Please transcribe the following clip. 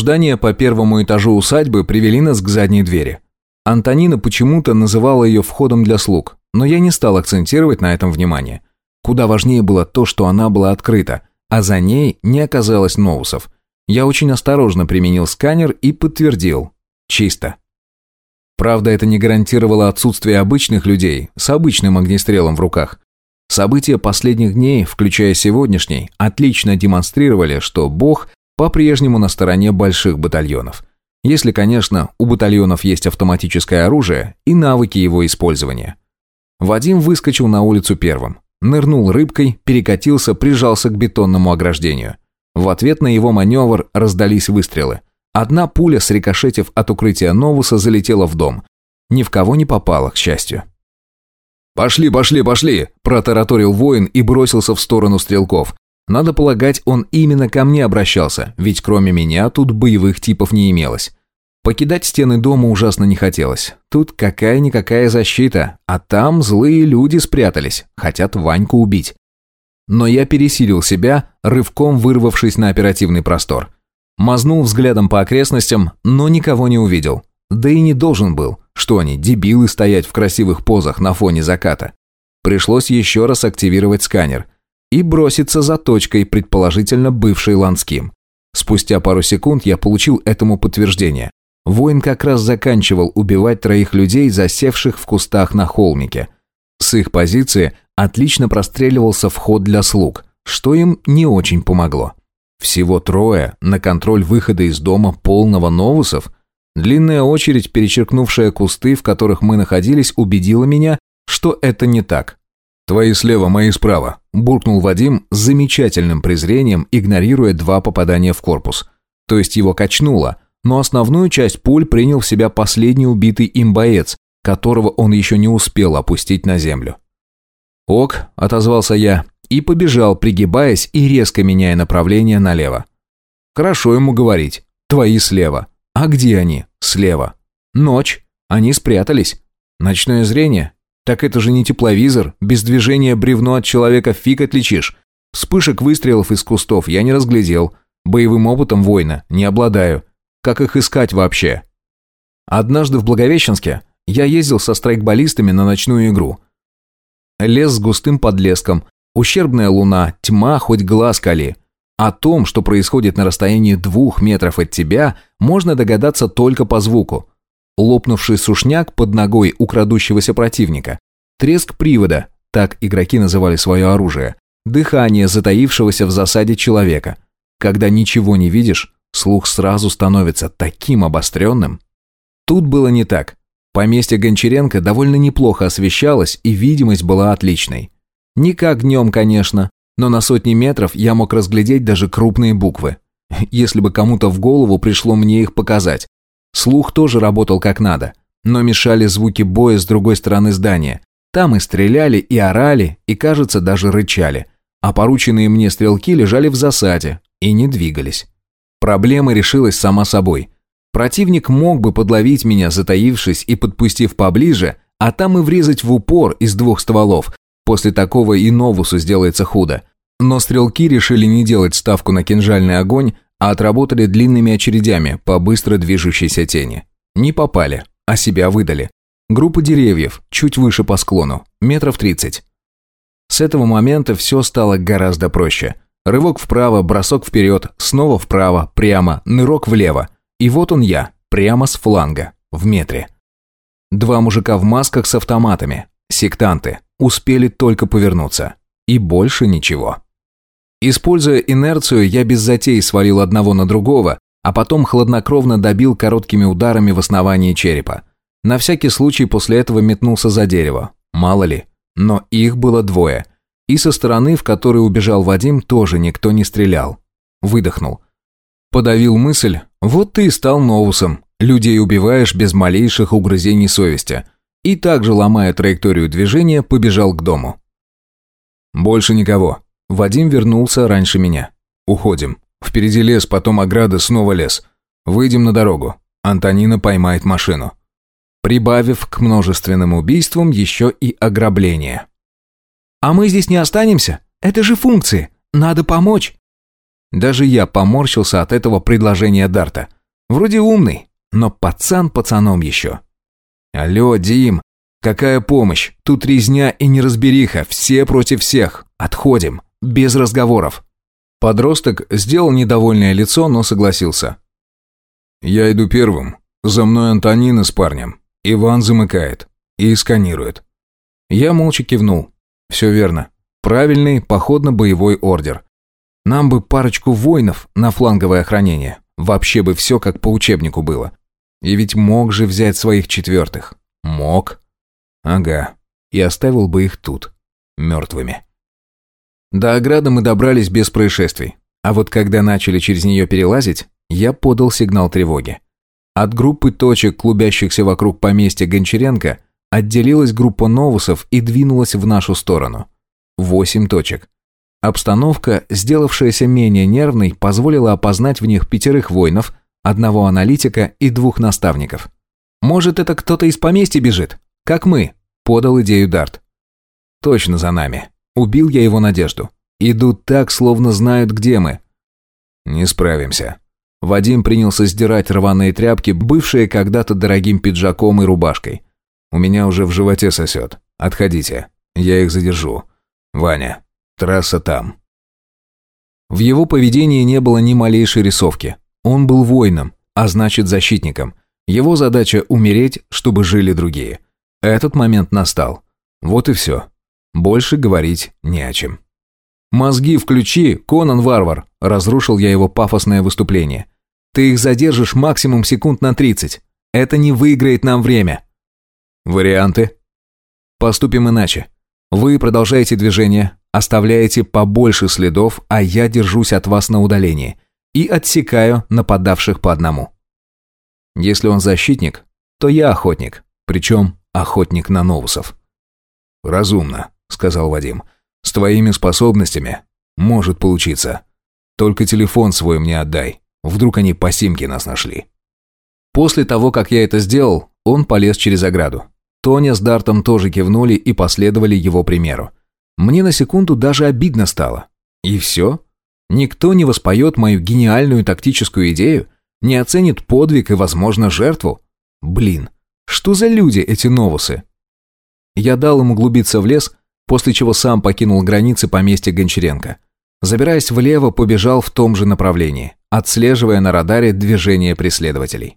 Блуждания по первому этажу усадьбы привели нас к задней двери. Антонина почему-то называла ее входом для слуг, но я не стал акцентировать на этом внимание. Куда важнее было то, что она была открыта, а за ней не оказалось ноусов. Я очень осторожно применил сканер и подтвердил. Чисто. Правда, это не гарантировало отсутствие обычных людей с обычным огнестрелом в руках. События последних дней, включая сегодняшний, отлично демонстрировали, что Бог по-прежнему на стороне больших батальонов. Если, конечно, у батальонов есть автоматическое оружие и навыки его использования. Вадим выскочил на улицу первым. Нырнул рыбкой, перекатился, прижался к бетонному ограждению. В ответ на его маневр раздались выстрелы. Одна пуля, срикошетив от укрытия Новуса, залетела в дом. Ни в кого не попала, к счастью. «Пошли, пошли, пошли!» – протараторил воин и бросился в сторону стрелков. Надо полагать, он именно ко мне обращался, ведь кроме меня тут боевых типов не имелось. Покидать стены дома ужасно не хотелось. Тут какая-никакая защита, а там злые люди спрятались, хотят Ваньку убить. Но я пересилил себя, рывком вырвавшись на оперативный простор. Мазнул взглядом по окрестностям, но никого не увидел. Да и не должен был. Что они, дебилы, стоять в красивых позах на фоне заката. Пришлось еще раз активировать сканер – и броситься за точкой, предположительно бывшей Ланским. Спустя пару секунд я получил этому подтверждение. Воин как раз заканчивал убивать троих людей, засевших в кустах на холмике. С их позиции отлично простреливался вход для слуг, что им не очень помогло. Всего трое на контроль выхода из дома полного новусов. Длинная очередь, перечеркнувшая кусты, в которых мы находились, убедила меня, что это не так. «Твои слева, мои справа», – буркнул Вадим с замечательным презрением, игнорируя два попадания в корпус. То есть его качнуло, но основную часть пуль принял в себя последний убитый им боец, которого он еще не успел опустить на землю. «Ок», – отозвался я, и побежал, пригибаясь и резко меняя направление налево. «Хорошо ему говорить. Твои слева. А где они? Слева. Ночь. Они спрятались. Ночное зрение? Так это же не тепловизор, без движения бревно от человека фиг отличишь. Вспышек выстрелов из кустов я не разглядел. Боевым опытом воина не обладаю. Как их искать вообще? Однажды в Благовещенске я ездил со страйкболистами на ночную игру. Лес с густым подлеском, ущербная луна, тьма, хоть глаз кали. О том, что происходит на расстоянии двух метров от тебя, можно догадаться только по звуку лопнувший сушняк под ногой у крадущегося противника, треск привода, так игроки называли свое оружие, дыхание затаившегося в засаде человека. Когда ничего не видишь, слух сразу становится таким обостренным. Тут было не так. Поместье Гончаренко довольно неплохо освещалось, и видимость была отличной. Не как днем, конечно, но на сотни метров я мог разглядеть даже крупные буквы. Если бы кому-то в голову пришло мне их показать, Слух тоже работал как надо, но мешали звуки боя с другой стороны здания. Там и стреляли, и орали, и, кажется, даже рычали. А порученные мне стрелки лежали в засаде и не двигались. Проблема решилась сама собой. Противник мог бы подловить меня, затаившись и подпустив поближе, а там и врезать в упор из двух стволов. После такого и Новусу сделается худо. Но стрелки решили не делать ставку на кинжальный огонь, а отработали длинными очередями по быстро движущейся тени. Не попали, а себя выдали. Группа деревьев, чуть выше по склону, метров тридцать. С этого момента все стало гораздо проще. Рывок вправо, бросок вперед, снова вправо, прямо, нырок влево. И вот он я, прямо с фланга, в метре. Два мужика в масках с автоматами, сектанты, успели только повернуться. И больше ничего. Используя инерцию, я без затей свалил одного на другого, а потом хладнокровно добил короткими ударами в основании черепа. На всякий случай после этого метнулся за дерево. Мало ли. Но их было двое. И со стороны, в которой убежал Вадим, тоже никто не стрелял. Выдохнул. Подавил мысль. Вот ты и стал новусом. Людей убиваешь без малейших угрызений совести. И также, ломая траекторию движения, побежал к дому. Больше никого. Вадим вернулся раньше меня. «Уходим. Впереди лес, потом ограда, снова лес. Выйдем на дорогу. Антонина поймает машину». Прибавив к множественным убийствам еще и ограбление. «А мы здесь не останемся? Это же функции. Надо помочь». Даже я поморщился от этого предложения Дарта. Вроде умный, но пацан пацаном еще. «Алло, Дим, какая помощь? Тут резня и неразбериха, все против всех. Отходим, без разговоров». Подросток сделал недовольное лицо, но согласился. «Я иду первым. За мной Антонина с парнем. Иван замыкает и сканирует». Я молча кивнул. «Все верно. Правильный походно-боевой ордер. Нам бы парочку воинов на фланговое охранение. Вообще бы все как по учебнику было. И ведь мог же взять своих четвертых. Мог. Ага. И оставил бы их тут. Мертвыми. До ограды мы добрались без происшествий. А вот когда начали через нее перелазить, я подал сигнал тревоги. От группы точек, клубящихся вокруг поместья Гончаренко, отделилась группа новусов и двинулась в нашу сторону. Восемь точек. Обстановка, сделавшаяся менее нервной, позволила опознать в них пятерых воинов, одного аналитика и двух наставников. «Может, это кто-то из поместья бежит? Как мы?» – подал идею Дарт. «Точно за нами. Убил я его надежду. Идут так, словно знают, где мы». «Не справимся». Вадим принялся сдирать рваные тряпки, бывшие когда-то дорогим пиджаком и рубашкой. «У меня уже в животе сосет. Отходите. Я их задержу. Ваня, Трасса там. В его поведении не было ни малейшей рисовки. Он был воином, а значит защитником. Его задача умереть, чтобы жили другие. Этот момент настал. Вот и все. Больше говорить не о чем. «Мозги включи, Конан Варвар!» – разрушил я его пафосное выступление. «Ты их задержишь максимум секунд на 30. Это не выиграет нам время». «Варианты?» «Поступим иначе. Вы продолжаете движение, Оставляете побольше следов, а я держусь от вас на удалении и отсекаю нападавших по одному. Если он защитник, то я охотник, причем охотник на новусов. «Разумно», — сказал Вадим. «С твоими способностями может получиться. Только телефон свой мне отдай. Вдруг они по симке нас нашли». После того, как я это сделал, он полез через ограду. Тоня с Дартом тоже кивнули и последовали его примеру. Мне на секунду даже обидно стало. И все? Никто не воспоет мою гениальную тактическую идею, не оценит подвиг и, возможно, жертву. Блин, что за люди эти новусы? Я дал ему углубиться в лес, после чего сам покинул границы поместья Гончаренко. Забираясь влево, побежал в том же направлении, отслеживая на радаре движение преследователей.